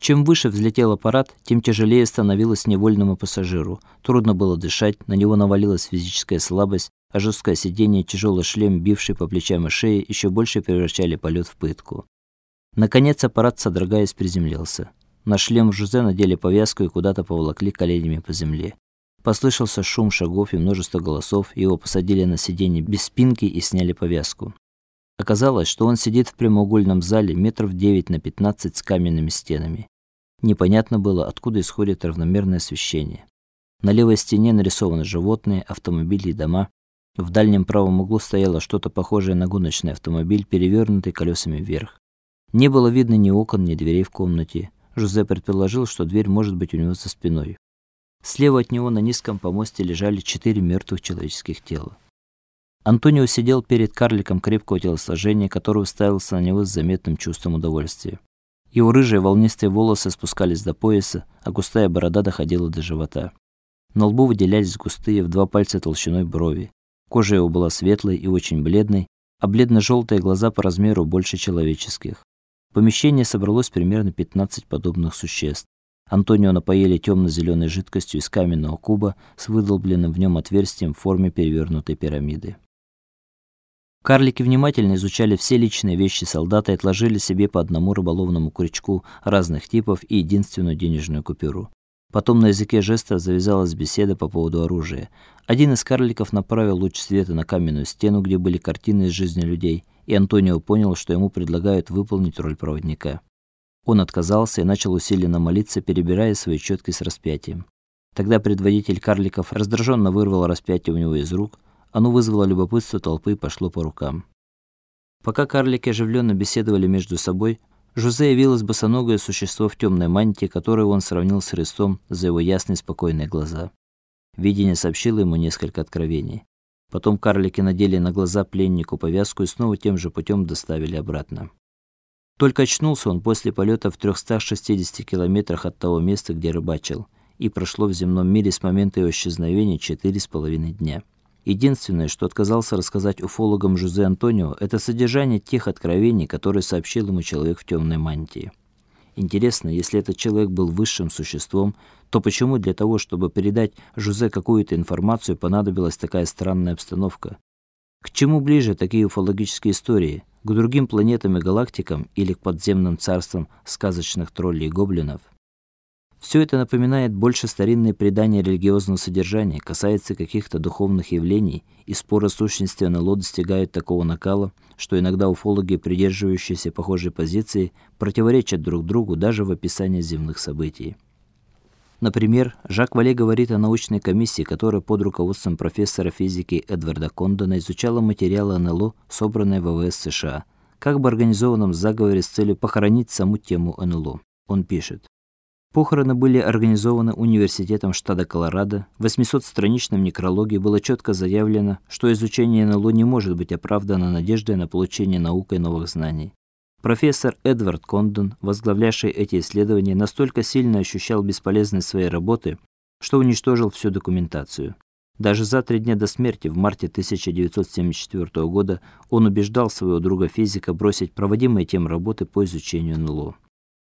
Чем выше взлетел аппарат, тем тяжелее становилось невольному пассажиру. Трудно было дышать, на него навалилась физическая слабость, а жесткое сиденье и тяжелый шлем, бивший по плечам и шее, еще больше превращали полет в пытку. Наконец аппарат, содрогаясь, приземлился. На шлем Жузе надели повязку и куда-то поволокли коленями по земле. Послышался шум шагов и множество голосов, его посадили на сиденье без спинки и сняли повязку. Оказалось, что он сидит в прямоугольном зале метров 9 на 15 с каменными стенами. Непонятно было, откуда исходит равномерное освещение. На левой стене нарисованы животные, автомобили и дома. В дальнем правом углу стояло что-то похожее на гоночный автомобиль, перевернутый колесами вверх. Не было видно ни окон, ни дверей в комнате. Жозе предположил, что дверь может быть у него за спиной. Слева от него на низком помосте лежали четыре мертвых человеческих тела. Антонио сидел перед карликом крепкого телосложения, который уставился на него с заметным чувством удовольствия. Его рыжие волнистые волосы спускались до пояса, а густая борода доходила до живота. На лбу выделялись густые в два пальца толщиной брови. Кожа его была светлой и очень бледной, а бледно желтые глаза по размеру больше человеческих. В помещении собралось примерно 15 подобных существ. Антонио напоили темно зеленой жидкостью из каменного куба с выдолбленным в нем отверстием в форме перевернутой пирамиды. Карлики внимательно изучали все личные вещи солдата и отложили себе по одному рыболовному крючку разных типов и единственную денежную купюру. Потом на языке жестов завязалась беседа по поводу оружия. Один из карликов направил луч света на каменную стену, где были картины из жизни людей, и Антонио понял, что ему предлагают выполнить роль проводника. Он отказался и начал усиленно молиться, перебирая свои четки с распятием. Тогда предводитель карликов раздраженно вырвал распятие у него из рук, оно вызвало любопытство толпы и пошло по рукам. Пока карлики оживленно беседовали между собой, Жозе явилось босоногое существо в темной мантии, которое он сравнил с Христом за его ясные спокойные глаза. Видение сообщило ему несколько откровений. Потом карлики надели на глаза пленнику повязку и снова тем же путем доставили обратно. Только очнулся он после полета в 360 километрах от того места, где рыбачил, и прошло в земном мире с момента его исчезновения четыре с половиной дня. Единственное, что отказался рассказать уфологам Жозе Антонио, это содержание тех откровений, которые сообщил ему человек в темной мантии. Интересно, если этот человек был высшим существом, то почему для того, чтобы передать Жозе какую-то информацию, понадобилась такая странная обстановка? К чему ближе такие уфологические истории? К другим планетам и галактикам или к подземным царствам сказочных троллей и гоблинов? Все это напоминает больше старинные предания религиозного содержания, касается каких-то духовных явлений, и споры сущности НЛО достигают такого накала, что иногда уфологи, придерживающиеся похожей позиции, противоречат друг другу даже в описании земных событий. Например, Жак Вале говорит о научной комиссии, которая под руководством профессора физики Эдварда Кондона изучала материалы НЛО, собранные в ВВС США, как бы организованном заговоре с целью похоронить саму тему НЛО. Он пишет: Похороны были организованы университетом штата Колорадо. В 800-страничном некрологе было четко заявлено, что изучение НЛО не может быть оправдано надеждой на получение наукой новых знаний. Профессор Эдвард Кондон, возглавлявший эти исследования, настолько сильно ощущал бесполезность своей работы, что уничтожил всю документацию. Даже за три дня до смерти в марте 1974 года он убеждал своего друга-физика бросить проводимые тем работы по изучению НЛО.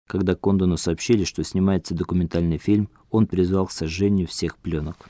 Когда Кондону сообщили, что снимается документальный фильм, он призвал к сожжению всех пленок.